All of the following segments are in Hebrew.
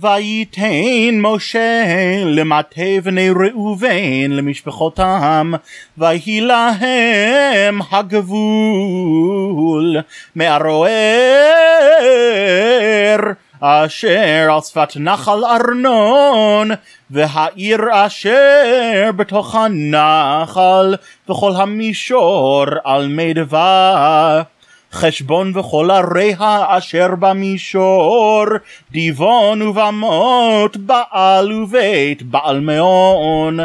וייתן משה למטה בני ראובן למשפחותם ויהי להם הגבול מערוער אשר על שפת נחל ארנון והעיר אשר בתוך הנחל וכל המישור על מדבר חשבון וכל עריה אשר במישור, דיבון ובמות, בעל ובית, בעל מעון.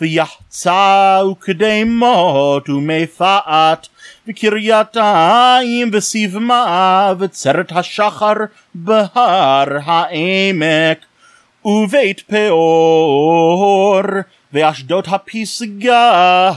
ויחצה וקדמות ומפעת, וקרייתיים וסיבמה, וצרת השחר בהר העמק. ובית פאור, ואשדות הפסגה,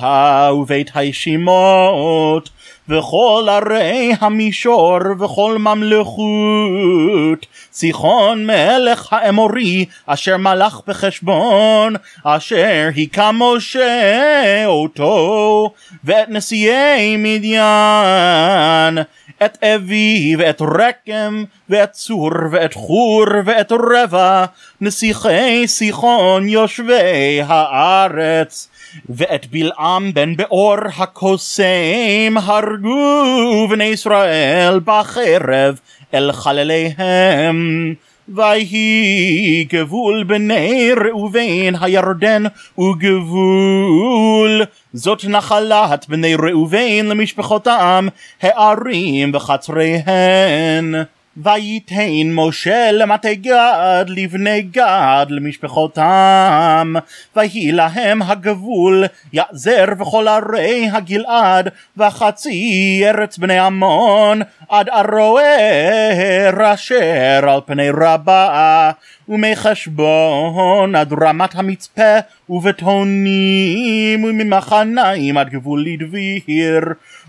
ובית הישימות, וכל ערי המישור וכל ממלכות. סיחון מלך האמורי אשר מלך בחשבון אשר היכה משה אותו ואת נשיאי מדיין את אבי ואת רקם ואת צור ואת חור ואת רבע נסיכי סיחון יושבי הארץ ואת בלעם בן באור הקוסם הרגו בני ישראל בחרב אל חלליהם. ויהי גבול בני ראובן הירדן וגבול. זאת נחלת בני ראובן למשפחותם הערים וחצריהן וייתן משה למטה גד לבני גד למשפחותם. ויהי להם הגבול יעזר וכל ערי הגלעד וחצי ארץ בני עמון עד ערוער אשר על פני רבה. ומחשבון עד רמת המצפה ובטונים וממחניים עד גבול לדביר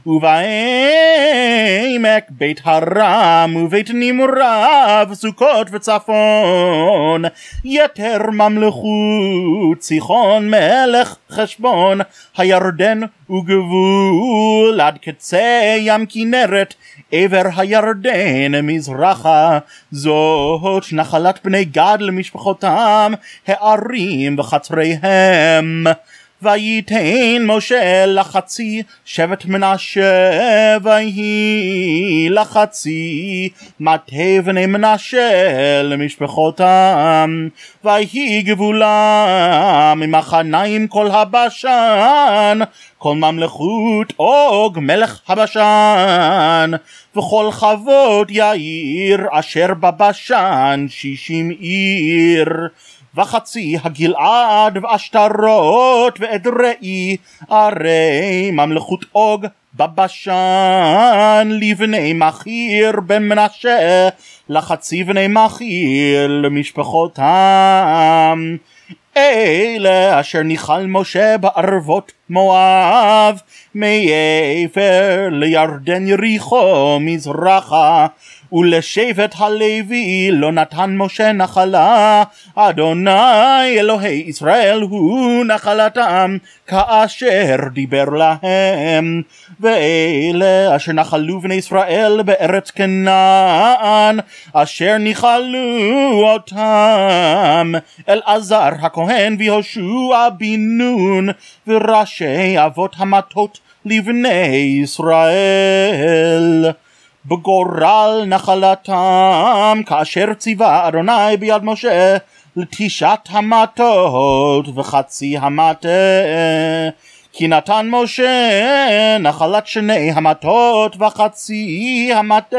ובעמק בית הרם ובית נמרב סוכות וצפון. יתר ממלכות סיחון מלך חשבון. הירדן וגבול עד קצה ים כנרת. עבר הירדן מזרחה זאת נחלת בני גד למשפחותם. הערים וחצריהם וייתן משה לחצי שבט מנשה ויהי לחצי. מטה בני מנשה למשפחותם ויהי גבולם ממחניים כל הבשן כל ממלכות אוג מלך הבשן וכל חוות יאיר אשר בבשן שישים עיר. וחצי הגלעד ועשתרות ואדראי ערי ממלכות אוג בבשן לבני מחיר בן מנשה לחצי בני מחיר למשפחותם אלה אשר ניחל משה בערבות מואב מעבר לירדן יריחו מזרחה ולשבט הלוי לא נתן משה נחלה, אדוני אלוהי ישראל הוא נחלתם, כאשר דיבר להם. ואלה אשר נחלו בני ישראל בארץ כנען, אשר ניחלו אותם, אלעזר הכהן ויהושע בן נון, וראשי אבות המטות לבני ישראל. בגורל נחלתם כאשר ציווה אדוני ביד משה לתשעת המטות וחצי המטה. כי נתן משה נחלת שני המטות וחצי המטה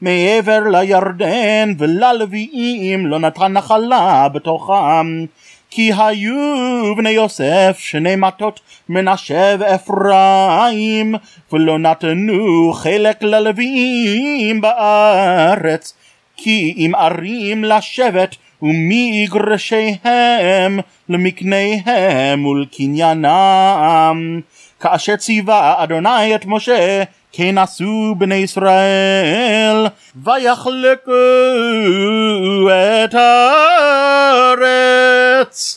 מעבר לירדן וללוויים לא נתן נחלה בתוכם כי היו בני יוסף שני מטות מנשה ואפרים ולא נתנו חלק ללוויים בארץ כי אם ערים לשבט ומגרשיהם למקניהם ולקניינם. כאשר ציווה אדוני את משה כן עשו בני ישראל ויחלקו את הארץ